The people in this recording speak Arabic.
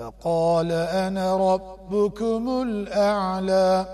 فقال أنا ربكم الأعلى.